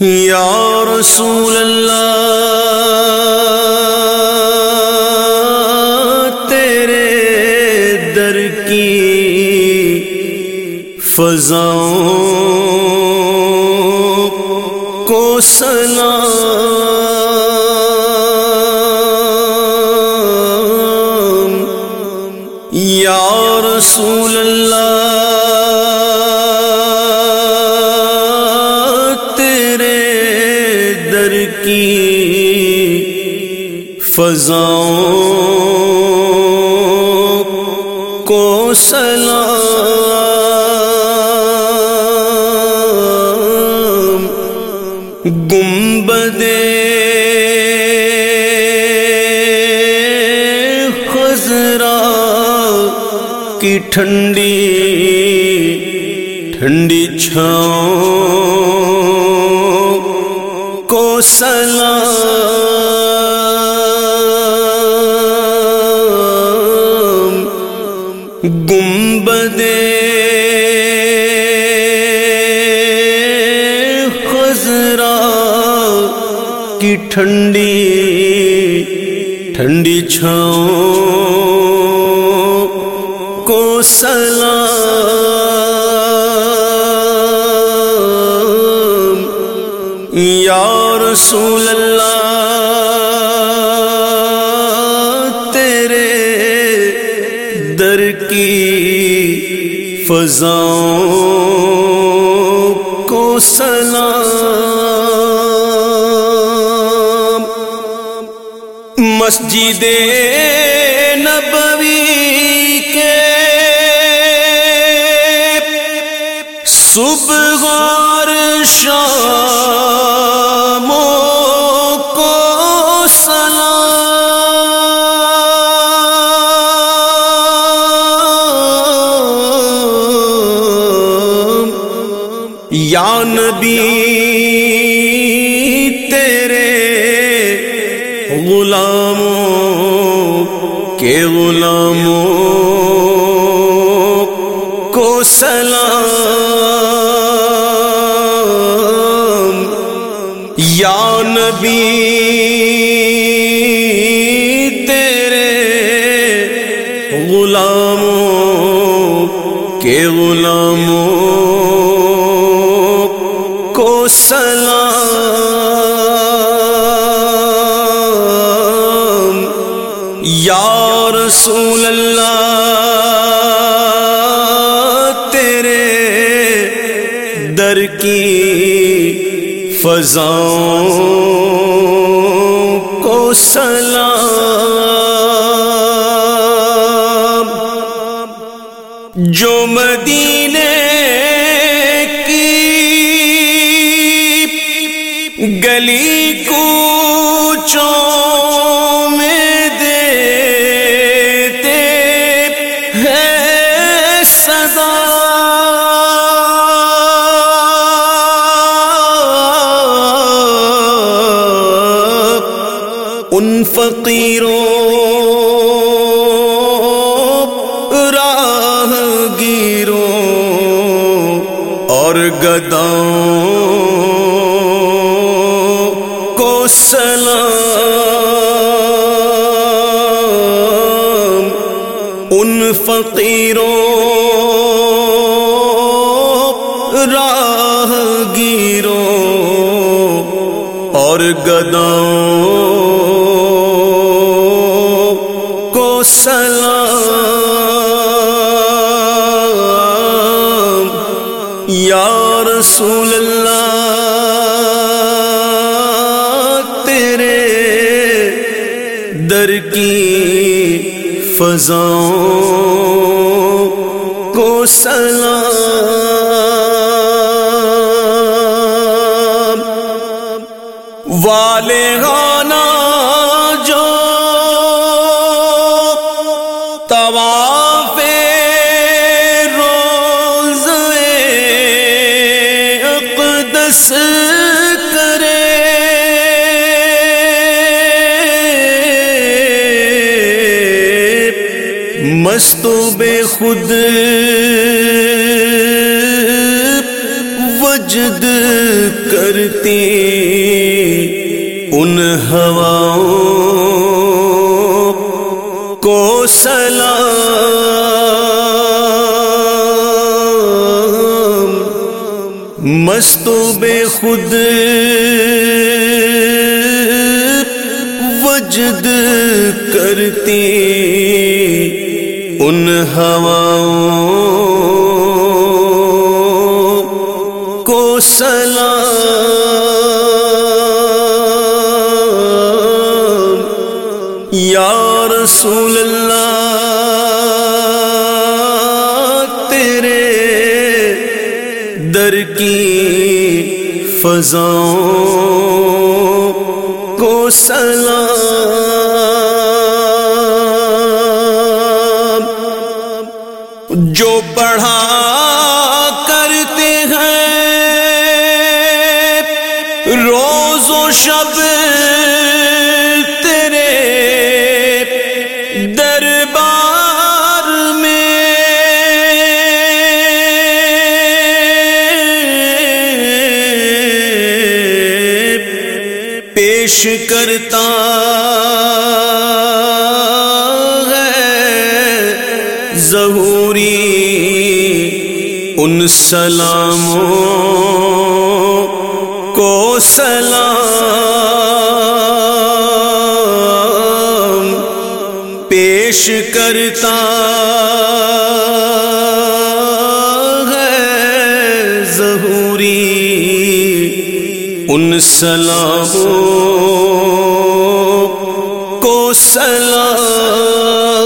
یا رسول اللہ تیرے در کی فضاؤں کو سلام یا رسول اللہ کی فضاؤں کو سلام گنبدے خزرا کی ٹھنڈی ٹھنڈی چھاؤں سلام گنبدے خزرا کی ٹھنڈی ٹھنڈی چھاؤں کو سلام یا رسول اللہ تیرے در کی فضاؤں کو سلام۔ مسجد صبح اور شاموں کو سلام۔ یا نبی تیرے غلاموں کے غلاموں کو سلام۔ کے غلاموں کو سلام۔ یا رسول اللہ تیرے در کی فضاؤں کو سلام۔ جو مدینے کی گلی کوچوں میں دیتے ہیں صدا۔ ان فقیروں گداؤں کو سلام ان فقیروں راہ گیروں اور گداؤں کو سلام رسول اللہ تیرے در کی فضاؤں کو سلام۔ والے ہاں مست بے خود وجد کرتی ان ہواؤں کو سلام۔ مستو بے خود وجد کرتی ان ہواؤں کو سلام۔ یا رسول اللہ تیرے در کی فضاؤں کو سلام۔ جو پڑھا کرتے ہیں۔ روز و شب تیرے دربار میں پیش کرتا سلاموں کو سلام پیش کرتا ہے ظہوری ان سلاموں کو سلام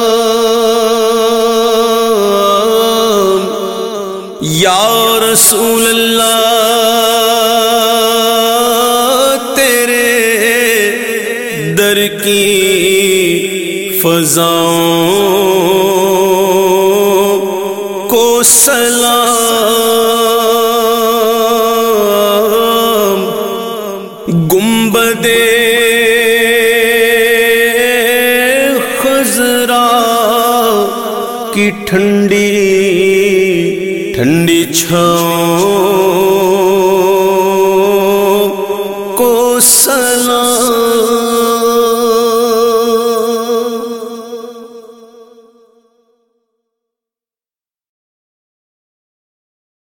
رسول اللہ تیرے در کی فضاؤں کو سلام۔ گنبدے خزرا کی ٹھنڈی چھو